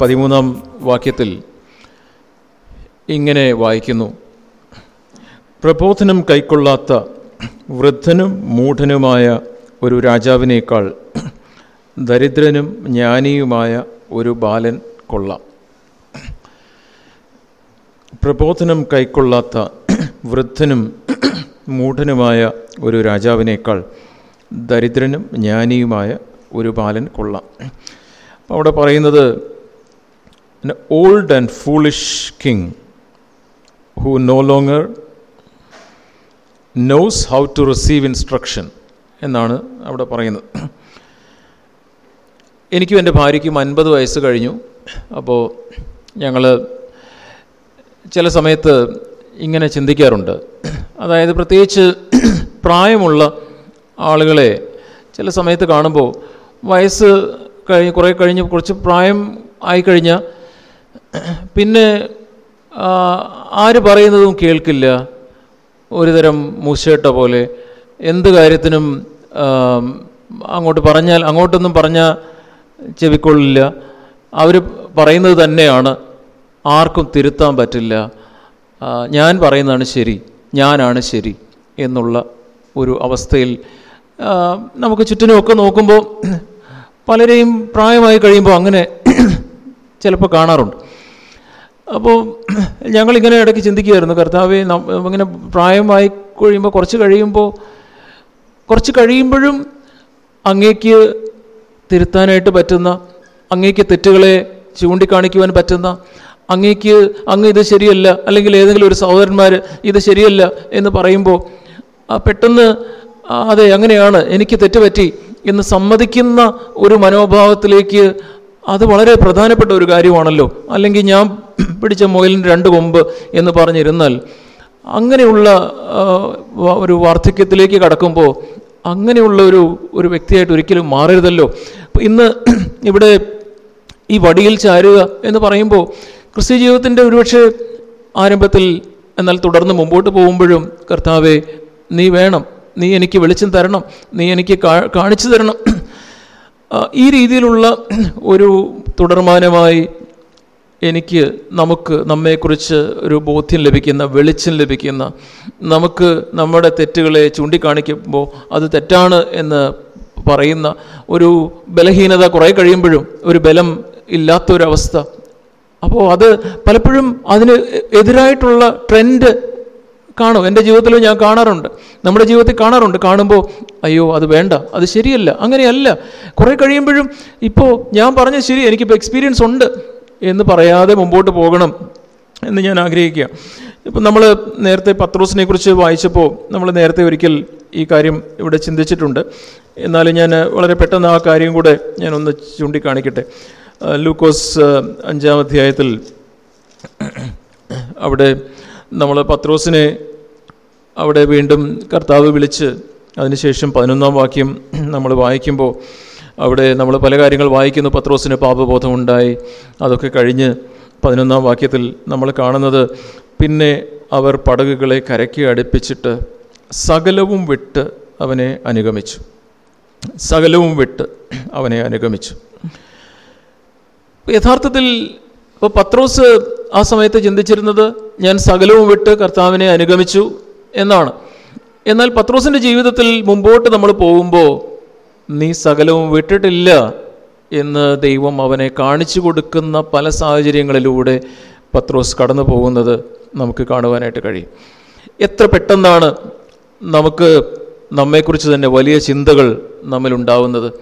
പതിമൂന്നാം വാക്യത്തിൽ ഇങ്ങനെ വായിക്കുന്നു. പ്രബോധനം കൈക്കൊള്ളാത്ത വൃദ്ധനും മൂഢനുമായ ഒരു രാജാവിനേക്കാൾ ദരിദ്രനും ജ്ഞാനിയുമായ ഒരു ബാലൻ കൊള്ളാം. പ്രബോധനം കൈക്കൊള്ളാത്ത വൃദ്ധനും മൂഢനുമായ ഒരു രാജാവിനേക്കാൾ ദരിദ്രനും ജ്ഞാനിയുമായ ഒരു ബാലൻ കൊള്ളാം. അവിടെ പറയുന്നത് old and foolish king who no longer knows how to receive instruction എന്നാണ് അവിടെ പറയുന്നത്. എനിക്കും എന്റെ ഭാര്യയ്ക്കും അൻപത് വയസ്സ് കഴിഞ്ഞു. അപ്പോൾ ഞങ്ങൾ ചില സമയത്ത് ഇങ്ങനെ ചിന്തിക്കാറുണ്ട്. അതായത് പ്രത്യേകിച്ച് പ്രായമുള്ള ആളുകളെ ചില സമയത്ത് കാണുമ്പോൾ വയസ്സ് കഴിഞ്ഞ് കുറേ കഴിഞ്ഞ് കുറച്ച് പ്രായം ആയിക്കഴിഞ്ഞാൽ പിന്നെ ആര് പറയുന്നതും കേൾക്കില്ല. ഒരുതരം മൂശേട്ട പോലെ. എന്ത് കാര്യത്തിനും അങ്ങോട്ട് പറഞ്ഞാൽ അങ്ങോട്ടൊന്നും പറഞ്ഞാൽ ചെവിക്കൊള്ളില്ല. അവർ പറയുന്നത് തന്നെയാണ്. ആർക്കും തിരുത്താൻ പറ്റില്ല. ഞാൻ പറയുന്നതാണ് ശരി ഞാനാണ് ശരി എന്നുള്ള ഒരു അവസ്ഥയിൽ നമുക്ക് ചുറ്റിനുമൊക്കെ നോക്കുമ്പോൾ പലരെയും പ്രായമായി കഴിയുമ്പോൾ അങ്ങനെ ചിലപ്പോൾ കാണാറുണ്ട്. അപ്പോൾ ഞങ്ങളിങ്ങനെ ഇടയ്ക്ക് ചിന്തിക്കുകയായിരുന്നു കർത്താവെ ഇങ്ങനെ പ്രായമായി കഴിയുമ്പോൾ കുറച്ച് കഴിയുമ്പോൾ കുറച്ച് കഴിയുമ്പോഴും അങ്ങേക്ക് തിരുത്താനായിട്ട് പറ്റുന്ന അങ്ങേക്ക് തെറ്റുകളെ ചൂണ്ടിക്കാണിക്കുവാൻ പറ്റുന്ന അങ്ങേക്ക് അങ്ങ് ഇത് ശരിയല്ല അല്ലെങ്കിൽ ഏതെങ്കിലും ഒരു സഹോദരന്മാർ ഇത് ശരിയല്ല എന്ന് പറയുമ്പോൾ പെട്ടെന്ന് അതെ അങ്ങനെയാണ് എനിക്ക് തെറ്റുപറ്റി എന്ന് സമ്മതിക്കുന്ന ഒരു മനോഭാവത്തിലേക്ക് അത് വളരെ പ്രധാനപ്പെട്ട ഒരു കാര്യമാണല്ലോ. അല്ലെങ്കിൽ ഞാൻ പിടിച്ച മുയലിന് രണ്ട് കൊമ്പ് എന്ന് പറഞ്ഞിരുന്നാൽ അങ്ങനെയുള്ള ഒരു വാർദ്ധക്യത്തിലേക്ക് കടക്കുമ്പോൾ അങ്ങനെയുള്ള ഒരു ഒരു വ്യക്തിയായിട്ട് ഒരിക്കലും മാറരുതല്ലോ. ഇന്ന് ഇവിടെ ഈ വടിയിൽ ചാരുക എന്ന് പറയുമ്പോൾ ക്രിസ്ത്യ ജീവിതത്തിന്റെ ഒരുപക്ഷെ ആരംഭത്തിൽ എന്നാൽ തുടർന്ന് മുമ്പോട്ട് പോകുമ്പോഴും കർത്താവെ നീ വേണം നീ എനിക്ക് വെളിച്ചം തരണം നീ എനിക്ക് കാണിച്ചു തരണം ഈ രീതിയിലുള്ള ഒരു തുടർമാനമായി എനിക്ക് നമുക്ക് നമ്മെക്കുറിച്ച് ഒരു ബോധ്യം ലഭിക്കുന്ന വെളിച്ചം ലഭിക്കുന്ന നമുക്ക് നമ്മുടെ തെറ്റുകളെ ചൂണ്ടിക്കാണിക്കുമ്പോൾ അത് തെറ്റാണ് എന്ന് പറയുന്ന ഒരു ബലഹീനത കുറേ കഴിയുമ്പോഴും ഒരു ബലം ഇല്ലാത്തൊരവസ്ഥ. അപ്പോൾ അത് പലപ്പോഴും അതിന് എതിരായിട്ടുള്ള ട്രെൻഡ് കാണും. എന്റെ ജീവിതത്തിലും ഞാൻ കാണാറുണ്ട്. നമ്മുടെ ജീവിതത്തിൽ കാണാറുണ്ട്. കാണുമ്പോൾ അയ്യോ അത് വേണ്ട. അത് ശരിയല്ല. അങ്ങനെയല്ല. കുറേ കഴിയുമ്പോഴും ഇപ്പോൾ ഞാൻ പറഞ്ഞ ശരി. എനിക്കിപ്പോൾ എക്സ്പീരിയൻസ് ഉണ്ട് എന്ന് പറയാതെ മുമ്പോട്ട് പോകണം എന്ന് ഞാൻ ആഗ്രഹിക്കുക. ഇപ്പം നമ്മൾ നേരത്തെ പത്രോസിനെ കുറിച്ച് വായിച്ചപ്പോൾ നമ്മൾ നേരത്തെ ഒരിക്കൽ ഈ കാര്യം ഇവിടെ ചിന്തിച്ചിട്ടുണ്ട്. എന്നാലും ഞാൻ വളരെ പെട്ടെന്ന് ആ കാര്യം കൂടെ ഞാനൊന്ന് ചൂണ്ടിക്കാണിക്കട്ടെ. ലൂക്കോസ് അഞ്ചാം അധ്യായത്തിൽ അവിടെ നമ്മൾ പത്രോസിനെ അവിടെ വീണ്ടും കർത്താവ് വിളിച്ച് അതിനുശേഷം പതിനൊന്നാം വാക്യം നമ്മൾ വായിക്കുമ്പോൾ അവിടെ നമ്മൾ പല കാര്യങ്ങൾ വായിക്കുന്നു. പത്രോസിന് പാപബോധമുണ്ടായി. അതൊക്കെ കഴിഞ്ഞ് പതിനൊന്നാം വാക്യത്തിൽ നമ്മൾ കാണുന്നത് പിന്നെ അവർ പടകുകളെ കരയ്ക്ക് അടുപ്പിച്ചിട്ട് സകലവും വിട്ട് അവനെ അനുഗമിച്ചു. സകലവും വിട്ട് അവനെ അനുഗമിച്ചു. യഥാർത്ഥത്തിൽ ഇപ്പോൾ പത്രോസ് ആ സമയത്ത് ചിന്തിച്ചിരുന്നത് ഞാൻ സകലവും വിട്ട് കർത്താവിനെ അനുഗമിച്ചു. എന്നാണ്. എന്നാൽ പത്രോസിന്റെ ജീവിതത്തിൽ മുമ്പോട്ട് നമ്മൾ പോകുമ്പോൾ നീ സകലവും വിട്ടിട്ടില്ല എന്ന് ദൈവം അവനെ കാണിച്ചു കൊടുക്കുന്ന പല സാഹചര്യങ്ങളിലൂടെ പത്രോസ് കടന്നു പോകുന്നത് നമുക്ക് കാണുവാനായിട്ട് കഴിയും. എത്ര പെട്ടെന്നാണ് നമുക്ക് നമ്മെക്കുറിച്ച് തന്നെ വലിയ ചിന്തകൾ നമ്മിലുണ്ടാവുന്നത്.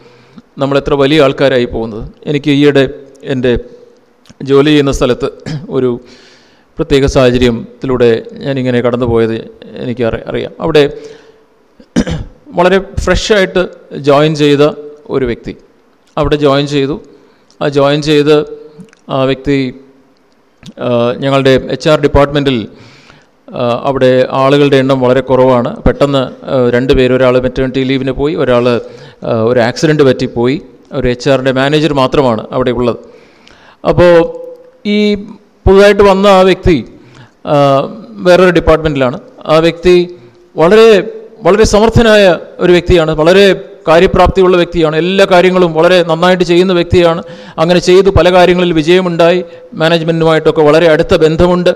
നമ്മൾ എത്ര വലിയ ആൾക്കാരായി പോകുന്നത്. എനിക്ക് ഈയിടെ എന്റെ ജോലി ചെയ്യുന്ന സ്ഥലത്ത് ഒരു പ്രത്യേക സാഹചര്യത്തിലൂടെ ഞാനിങ്ങനെ കടന്നു പോയത് എനിക്ക് അറിയാം. അവിടെ വളരെ ഫ്രഷായിട്ട് ജോയിൻ ചെയ്ത ഒരു വ്യക്തി. അവിടെ ജോയിൻ ചെയ്തു. ആ ജോയിൻ ചെയ്ത് ആ വ്യക്തി ഞങ്ങളുടെ എച്ച് ആർ ഡിപ്പാർട്ട്മെന്റിൽ അവിടെ ആളുകളുടെ എണ്ണം വളരെ കുറവാണ്. പെട്ടെന്ന് രണ്ട് പേര് ഒരാൾ മെറ്റേണിറ്റി ലീവിന് പോയി ഒരാൾ ഒരു ആക്സിഡന്റ് പറ്റിപ്പോയി ഒരു എച്ച് ആറിന്റെ മാനേജർ മാത്രമാണ് അവിടെ ഉള്ളത്. അപ്പോൾ ഈ പുതുതായിട്ട് വന്ന ആ വ്യക്തി വേറൊരു ഡിപ്പാർട്ട്മെന്റിലാണ് ആ വ്യക്തി വളരെ വളരെ സമർത്ഥനായ ഒരു വ്യക്തിയാണ് വളരെ കാര്യപ്രാപ്തിയുള്ള വ്യക്തിയാണ് എല്ലാ കാര്യങ്ങളും വളരെ നന്നായിട്ട് ചെയ്യുന്ന വ്യക്തിയാണ്. അങ്ങനെ ചെയ്തു പല കാര്യങ്ങളിൽ വിജയമുണ്ടായി മാനേജ്മെന്റുമായിട്ടൊക്കെ വളരെ അടുത്ത ബന്ധമുണ്ട്.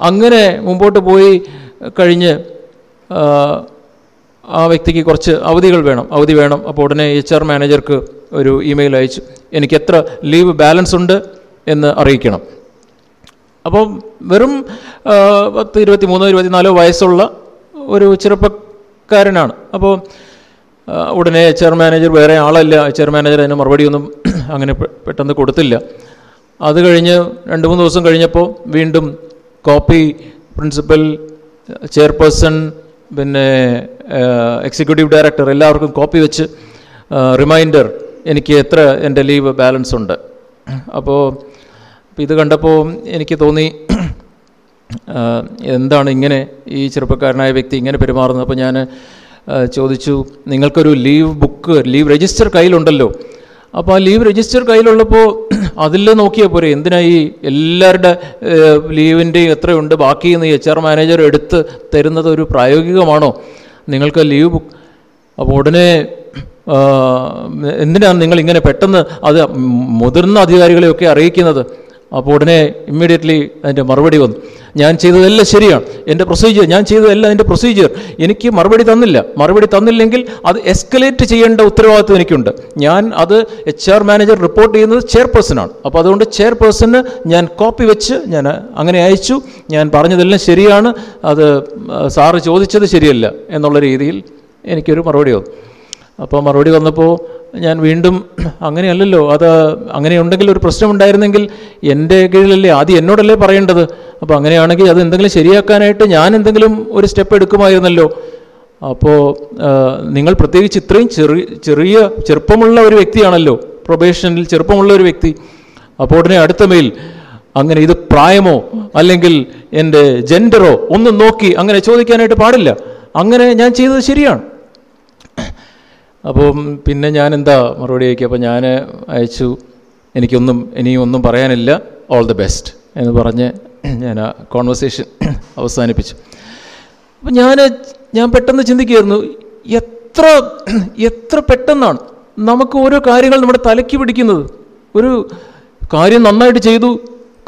അങ്ങനെ മുമ്പോട്ട് പോയി കഴിഞ്ഞ് ആ, വ്യക്തിക്ക് കുറച്ച് അവധികൾ വേണം. അവധി വേണം. അപ്പോൾ ഉടനെ എച്ച് ആർ മാനേജർക്ക് ഒരു ഇമെയിൽ അയച്ചു. എനിക്ക് എത്ര ലീവ് ബാലൻസ് ഉണ്ട് എന്ന് അറിയിക്കണം. അപ്പോൾ വെറും പത്ത് ഇരുപത്തി മൂന്നോ ഇരുപത്തിനാലോ വയസ്സുള്ള ഒരു ചെറുപ്പക്കാരനാണ്. അപ്പോൾ ഉടനെ എച്ച് ആർ മാനേജർ വേറെ ആളല്ല. എച്ച് ആർ മാനേജർ അതിന് മറുപടിയൊന്നും അങ്ങനെ പെട്ടെന്ന് കൊടുത്തില്ല. അത് കഴിഞ്ഞ് രണ്ട് മൂന്ന് ദിവസം കഴിഞ്ഞപ്പോൾ വീണ്ടും കോപ്പി പ്രിൻസിപ്പൽ ചെയർപേഴ്സൺ പിന്നെ എക്സിക്യൂട്ടീവ് ഡയറക്ടർ എല്ലാവർക്കും കോപ്പി വെച്ച് റിമൈൻഡർ എനിക്ക് എത്ര എന്റെ ലീവ് ബാലൻസ് ഉണ്ട് അപ്പോൾ അപ്പോൾ ഇത് കണ്ടപ്പോൾ എനിക്ക് തോന്നി എന്താണ് ഇങ്ങനെ ഈ ചെറുപ്പക്കാരനായ വ്യക്തി ഇങ്ങനെ പെരുമാറുന്നത്? അപ്പോൾ ഞാൻ ചോദിച്ചു നിങ്ങൾക്കൊരു ലീവ് ബുക്ക് ലീവ് രജിസ്റ്റർ കയ്യിലുണ്ടല്ലോ. അപ്പോൾ ആ ലീവ് രജിസ്റ്റർ കയ്യിലുള്ളപ്പോൾ അതിൽ നോക്കിയാൽ പോരെ എന്തിനാ ഈ എല്ലാവരുടെ ലീവിന്റെയും എത്രയുണ്ട്? ബാക്കി എന്ന് എച്ച് ആർ മാനേജർ എടുത്ത് തരുന്നത് ഒരു പ്രായോഗികമാണോ? നിങ്ങൾക്ക് ലീവ് ബുക്ക് അപ്പോൾ ഉടനെ എന്തിനാണ് നിങ്ങൾ ഇങ്ങനെ പെട്ടെന്ന് അത് മുതിർന്ന അധികാരികളെയൊക്കെ അറിയിക്കുന്നത്? അപ്പോൾ ഉടനെ ഇമ്മീഡിയറ്റ്ലി അതിന്റെ മറുപടി വന്നു. ഞാൻ ചെയ്തതെല്ലാം ശരിയാണ്. എന്റെ പ്രൊസീജിയർ ഞാൻ ചെയ്തതെല്ലാം എന്റെ പ്രൊസീജിയർ എനിക്ക് മറുപടി തന്നില്ല. മറുപടി തന്നില്ലെങ്കിൽ അത് എസ്കലേറ്റ് ചെയ്യേണ്ട ഉത്തരവാദിത്വം എനിക്കുണ്ട്. ഞാൻ അത് എച്ച് ആർ മാനേജർ റിപ്പോർട്ട് ചെയ്യുന്നത് ചെയർപേഴ്സണാണ് അപ്പോൾ അതുകൊണ്ട് ചെയർപേഴ്സണ് ഞാൻ കോപ്പി വെച്ച് ഞാൻ അങ്ങനെ അയച്ചു. ഞാൻ പറഞ്ഞതെല്ലാം ശരിയാണ്. അത് സാറ് ചോദിച്ചത് ശരിയല്ല എന്നുള്ള രീതിയിൽ എനിക്കൊരു മറുപടി വന്നു. അപ്പോൾ മറുപടി വന്നപ്പോൾ ഞാൻ വീണ്ടും അങ്ങനെയല്ലല്ലോ അത് അങ്ങനെ ഉണ്ടെങ്കിൽ ഒരു പ്രശ്നമുണ്ടായിരുന്നെങ്കിൽ എന്റെ കീഴിലല്ലേ ആദ്യം എന്നോടല്ലേ പറയേണ്ടത്? അപ്പോൾ അങ്ങനെയാണെങ്കിൽ അത് എന്തെങ്കിലും ശരിയാക്കാനായിട്ട് ഞാൻ എന്തെങ്കിലും ഒരു സ്റ്റെപ്പ് എടുക്കുമായിരുന്നല്ലോ. അപ്പോൾ നിങ്ങൾ പ്രത്യേകിച്ച് ഇത്രയും ചെറിയ ചെറിയ ചെറുപ്പമുള്ള ഒരു വ്യക്തിയാണല്ലോ പ്രൊബേഷനിൽ ചെറുപ്പമുള്ള ഒരു വ്യക്തി. അപ്പോൾ ഉടനെ അടുത്ത മെയിൽ അങ്ങനെ ഇത് പ്രായമോ? അല്ലെങ്കിൽ എന്റെ ജെൻഡറോ? ഒന്നും നോക്കി അങ്ങനെ ചോദിക്കാനായിട്ട് പാടില്ല. അങ്ങനെ ഞാൻ ചെയ്തത് ശരിയാണ്. അപ്പം പിന്നെ ഞാൻ എന്താ മറുപടി അയക്കുക അപ്പോൾ ഞാൻ അയച്ചു. എനിക്കൊന്നും ഇനിയും ഒന്നും പറയാനില്ല. ഓൾ ദി ബെസ്റ്റ് എന്ന് പറഞ്ഞ് ഞാൻ ആ കോൺവെർസേഷൻ അവസാനിപ്പിച്ചു. അപ്പം ഞാൻ ഞാൻ പെട്ടെന്ന് ചിന്തിക്കുകയായിരുന്നു. എത്ര എത്ര പെട്ടെന്നാണ് നമുക്ക് ഓരോ കാര്യങ്ങൾ നമ്മുടെ തലയ്ക്ക് പിടിക്കുന്നത്? ഒരു കാര്യം നന്നായിട്ട് ചെയ്തു.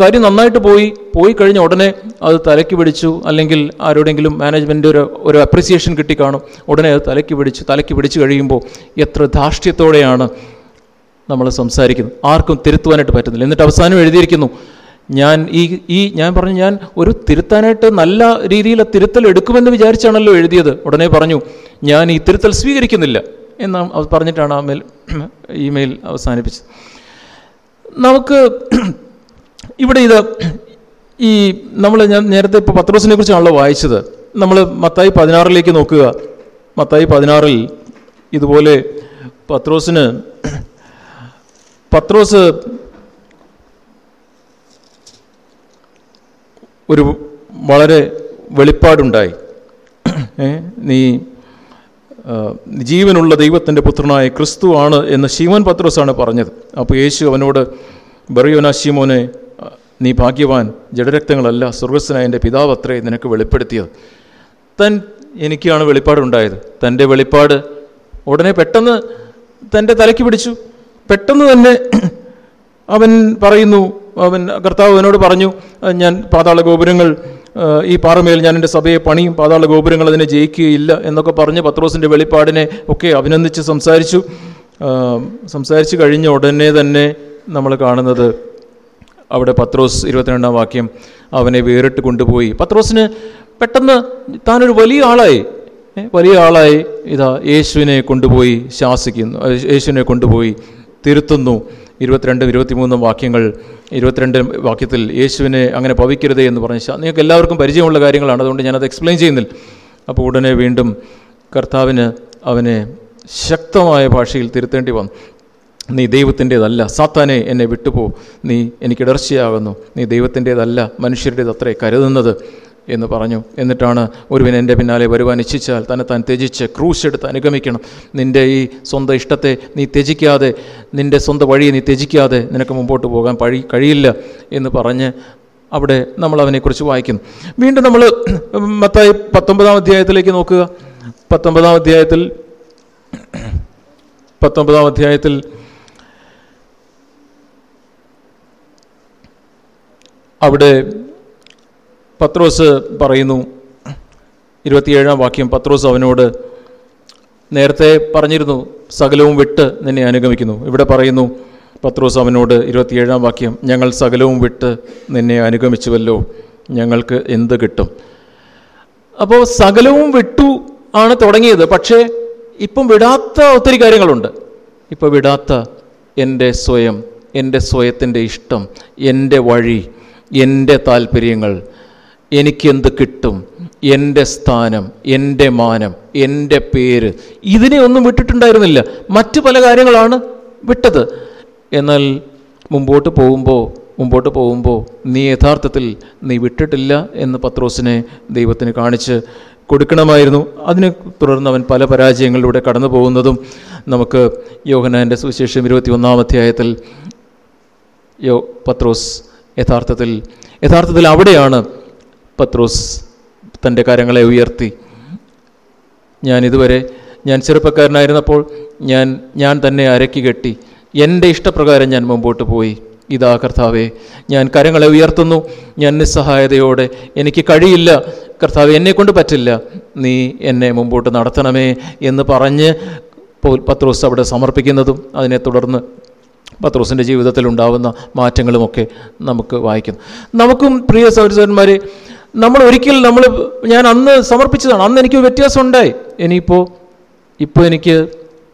കാര്യം നന്നായിട്ട് പോയി പോയി കഴിഞ്ഞ ഉടനെ അത് തലയ്ക്ക് പിടിച്ചു അല്ലെങ്കിൽ ആരോടെങ്കിലും മാനേജ്മെന്റ് ഒരു ഒരു അപ്രിസിയേഷൻ കിട്ടിക്കാണും. ഉടനെ അത് തലയ്ക്ക് പിടിച്ചു തലയ്ക്ക് പിടിച്ചു കഴിയുമ്പോൾ എത്ര ധാർഷ്ട്യത്തോടെയാണ് നമ്മൾ സംസാരിക്കുന്നത്. ആർക്കും തിരുത്തുവാനായിട്ട് പറ്റുന്നില്ല. എന്നിട്ട് അവസാനം എഴുതിയിരിക്കുന്നു ഞാൻ ഈ ഈ ഞാൻ പറഞ്ഞു ഞാൻ ഒരു തിരുത്താനായിട്ട് നല്ല രീതിയിൽ തിരുത്തൽ എടുക്കുമെന്ന് വിചാരിച്ചാണല്ലോ എഴുതിയത്. ഉടനെ പറഞ്ഞു ഞാൻ ഈ തിരുത്തൽ സ്വീകരിക്കുന്നില്ല. എന്ന് പറഞ്ഞിട്ടാണ് ആ മെയിൽ ഇമെയിൽ അവസാനിപ്പിച്ചത്. നമുക്ക് ഇവിടെ ഇത് ഈ നമ്മൾ ഞാൻ നേരത്തെ ഇപ്പോൾ പത്രോസിനെ കുറിച്ചാണല്ലോ വായിച്ചത്. നമ്മൾ മത്തായി പതിനാറിലേക്ക് നോക്കുക. മത്തായി പതിനാറിൽ ഇതുപോലെ പത്രോസിന് പത്രോസ് ഒരു വളരെ വെളിപ്പാടുണ്ടായി. നീ ജീവനുള്ള ദൈവത്തിന്റെ പുത്രനായ ക്രിസ്തു ആണ് എന്ന് ശീമോൻ പത്രോസാണ് പറഞ്ഞത്. അപ്പോൾ യേശു അവനോട് ബറിയോന ശീമോനെ നീ ഭാഗ്യവാൻ. ജഡരക്തങ്ങളല്ല സ്വർഗസ്സനായ എന്റെ പിതാവ് അത്രേ നിനക്ക് വെളിപ്പെടുത്തിയത്. തൻ എനിക്കാണ് വെളിപ്പാടുണ്ടായത്. തന്റെ വെളിപ്പാട് ഉടനെ പെട്ടെന്ന് തന്റെ തലയ്ക്ക് പിടിച്ചു. പെട്ടെന്ന് തന്നെ അവൻ പറയുന്നു അവൻ കർത്താവ് അവനോട് പറഞ്ഞു ഞാൻ പാതാള ഗോപുരങ്ങൾ ഈ പാറമേൽ ഞാൻ എന്റെ സഭയെ പണിയും പാതാള ഗോപുരങ്ങൾ അതിനെ ജയിക്കുകയില്ല എന്നൊക്കെ പറഞ്ഞ് പത്രോസിന്റെ വെളിപ്പാടിനെ ഒക്കെ അഭിനന്ദിച്ച് സംസാരിച്ചു. സംസാരിച്ച് കഴിഞ്ഞ ഉടനെ തന്നെ നമ്മൾ കാണുന്നത് അവിടെ പത്രോസ് ഇരുപത്തിരണ്ടാം വാക്യം അവനെ വേറിട്ട് കൊണ്ടുപോയി. പത്രോസിന് പെട്ടെന്ന് താനൊരു വലിയ ആളായി. വലിയ ആളായി. ഇതാ യേശുവിനെ കൊണ്ടുപോയി ശാസിക്കുന്നു. യേശുവിനെ കൊണ്ടുപോയി തിരുത്തുന്നു. ഇരുപത്തിരണ്ടും ഇരുപത്തിമൂന്നും വാക്യങ്ങൾ ഇരുപത്തിരണ്ട് വാക്യത്തിൽ യേശുവിനെ അങ്ങനെ പവിക്കരുതേ എന്ന് പറഞ്ഞ നിങ്ങൾക്ക് എല്ലാവർക്കും പരിചയമുള്ള കാര്യങ്ങളാണ്. അതുകൊണ്ട് ഞാനത് എക്സ്പ്ലെയിൻ ചെയ്യുന്നില്ല. അപ്പോൾ ഉടനെ വീണ്ടും കർത്താവിന് അവനെ ശക്തമായ ഭാഷയിൽ തിരുത്തേണ്ടി വന്നു. നീ ദൈവത്തിന്റേതല്ല. സാത്താനെ എന്നെ വിട്ടുപോ. നീ എനിക്ക് ഇടർച്ചയാകുന്നു. നീ ദൈവത്തിന്റേതല്ല. മനുഷ്യരുടേത് അത്രേ കരുതുന്നത് എന്ന് പറഞ്ഞു. എന്നിട്ടാണ് ഒരുവൻ എന്റെ പിന്നാലെ വരുവാൻ ഇച്ഛിച്ചാൽ തന്നെ താൻ ത്യജിച്ച് ക്രൂശ് എടുത്ത് അനുഗമിക്കണം. നിന്റെ ഈ സ്വന്തം ഇഷ്ടത്തെ നീ ത്യജിക്കാതെ നിന്റെ സ്വന്തം വഴിയെ നീ ത്യജിക്കാതെ നിനക്ക് മുമ്പോട്ട് പോകാൻ പഴി കഴിയില്ല എന്ന് പറഞ്ഞ് അവിടെ നമ്മൾ അവനെക്കുറിച്ച് വായിക്കുന്നു. വീണ്ടും നമ്മൾ മത്തായി പത്തൊമ്പതാം അധ്യായത്തിലേക്ക് നോക്കുക. പത്തൊമ്പതാം അധ്യായത്തിൽ പത്തൊമ്പതാം അധ്യായത്തിൽ അവിടെ പത്രോസ് പറയുന്നു ഇരുപത്തിയേഴാം വാക്യം പത്രോസ് അവനോട് നേരത്തെ പറഞ്ഞിരുന്നു സകലവും വിട്ട് നിന്നെ അനുഗമിക്കുന്നു. ഇവിടെ പറയുന്നു പത്രോസ് അവനോട് ഇരുപത്തിയേഴാം വാക്യം ഞങ്ങൾ സകലവും വിട്ട് നിന്നെ അനുഗമിച്ചുവല്ലോ ഞങ്ങൾക്ക് എന്ത് കിട്ടും? അപ്പോൾ സകലവും വിട്ടു ആണ് തുടങ്ങിയത് പക്ഷേ ഇപ്പം വിടാത്ത ഒത്തിരി കാര്യങ്ങളുണ്ട്. ഇപ്പം വിടാത്ത എന്റെ സ്വയം എന്റെ സ്വയത്തിന്റെ ഇഷ്ടം എന്റെ വഴി എന്റെ താല്പര്യങ്ങൾ എനിക്കെന്ത് കിട്ടും? എന്റെ സ്ഥാനം എന്റെ മാനം എന്റെ പേര് ഇതിനെ ഒന്നും വിട്ടിട്ടുണ്ടായിരുന്നില്ല. മറ്റ് പല കാര്യങ്ങളാണ് വിട്ടത്. എന്നാൽ മുമ്പോട്ട് പോകുമ്പോൾ മുമ്പോട്ട് പോകുമ്പോൾ നീ യഥാർത്ഥത്തിൽ നീ വിട്ടിട്ടില്ല എന്ന് പത്രോസിനെ ദൈവത്തിന് കാണിച്ച് കൊടുക്കണമായിരുന്നു. അതിനെ തുടർന്ന് അവൻ പല പരാജയങ്ങളിലൂടെ കടന്നു പോകുന്നതും നമുക്ക് യോഹനാന്റെ സുവിശേഷം ഇരുപത്തി ഒന്നാം അധ്യായത്തിൽ യോ പത്രോസ് യഥാർത്ഥത്തിൽ യഥാർത്ഥത്തിൽ അവിടെയാണ് പത്രോസ് തന്റെ കാര്യങ്ങളെ ഉയർത്തി. ഞാൻ ഇതുവരെ ഞാൻ ചെറുപ്പക്കാരനായിരുന്നപ്പോൾ ഞാൻ ഞാൻ തന്നെ അരക്കി കെട്ടി. എന്റെ ഇഷ്ടപ്രകാരം ഞാൻ മുമ്പോട്ട് പോയി. ഇതാ കർത്താവെ ഞാൻ കരങ്ങളെ ഉയർത്തുന്നു. ഞാൻ നിസ്സഹായതയോടെ എനിക്ക് കഴിയില്ല. കർത്താവ് എന്നെക്കൊണ്ട് പറ്റില്ല. നീ എന്നെ മുമ്പോട്ട് നടത്തണമേ എന്ന് പറഞ്ഞ് പത്രോസ് അവിടെ സമർപ്പിക്കുന്നതും അതിനെ തുടർന്ന് പത്രോസിന്റെ ജീവിതത്തിൽ ഉണ്ടാവുന്ന മാറ്റങ്ങളുമൊക്കെ നമുക്ക് വായിക്കുന്നു. നമുക്കും പ്രിയ സഹോദരന്മാരെ നമ്മൾ ഒരിക്കൽ നമ്മൾ ഞാൻ അന്ന് സമർപ്പിച്ചതാണ്. അന്ന് എനിക്ക് വ്യത്യാസം ഉണ്ടായി ഇനിയിപ്പോൾ ഇപ്പോൾ എനിക്ക്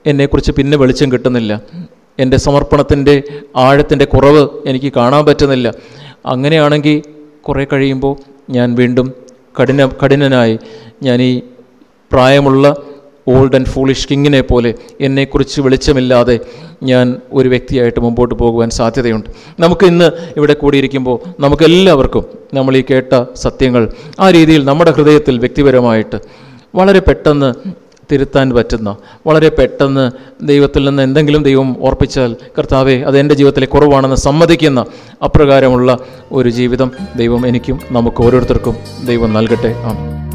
എന്നെക്കുറിച്ച് പിന്നെ വെളിച്ചം കിട്ടുന്നില്ല. എന്റെ സമർപ്പണത്തിന്റെ ആഴത്തിന്റെ കുറവ് എനിക്ക് കാണാൻ പറ്റുന്നില്ല. അങ്ങനെയാണെങ്കിൽ കുറേ കഴിയുമ്പോൾ ഞാൻ വീണ്ടും കഠിന കഠിനനായി ഞാൻ ഈ പ്രായമുള്ള ഓൾഡ് ആൻഡ് ഫൂളിഷ് കിങ്ങിനെ പോലെ എന്നെക്കുറിച്ച് വെളിച്ചമില്ലാതെ ഞാൻ ഒരു വ്യക്തിയായിട്ട് മുമ്പോട്ട് പോകുവാൻ സാധ്യതയുണ്ട്. നമുക്ക് ഇന്ന് ഇവിടെ കൂടിയിരിക്കുമ്പോൾ നമുക്കെല്ലാവർക്കും നമ്മൾ ഈ കേട്ട സത്യങ്ങൾ ആ രീതിയിൽ നമ്മുടെ ഹൃദയത്തിൽ വ്യക്തിപരമായിട്ട് വളരെ പെട്ടെന്ന് തിരുത്താൻ പറ്റുന്ന വളരെ പെട്ടെന്ന് ദൈവത്തിൽ നിന്ന് എന്തെങ്കിലും ദൈവം ഓർപ്പിച്ചാൽ കർത്താവെ അത് എന്റെ ജീവിതത്തിലെ കുറവാണെന്ന് സമ്മതിക്കുന്ന അപ്രകാരമുള്ള ഒരു ജീവിതം ദൈവം എനിക്കും നമുക്ക് ഓരോരുത്തർക്കും ദൈവം നൽകട്ടെ. ആ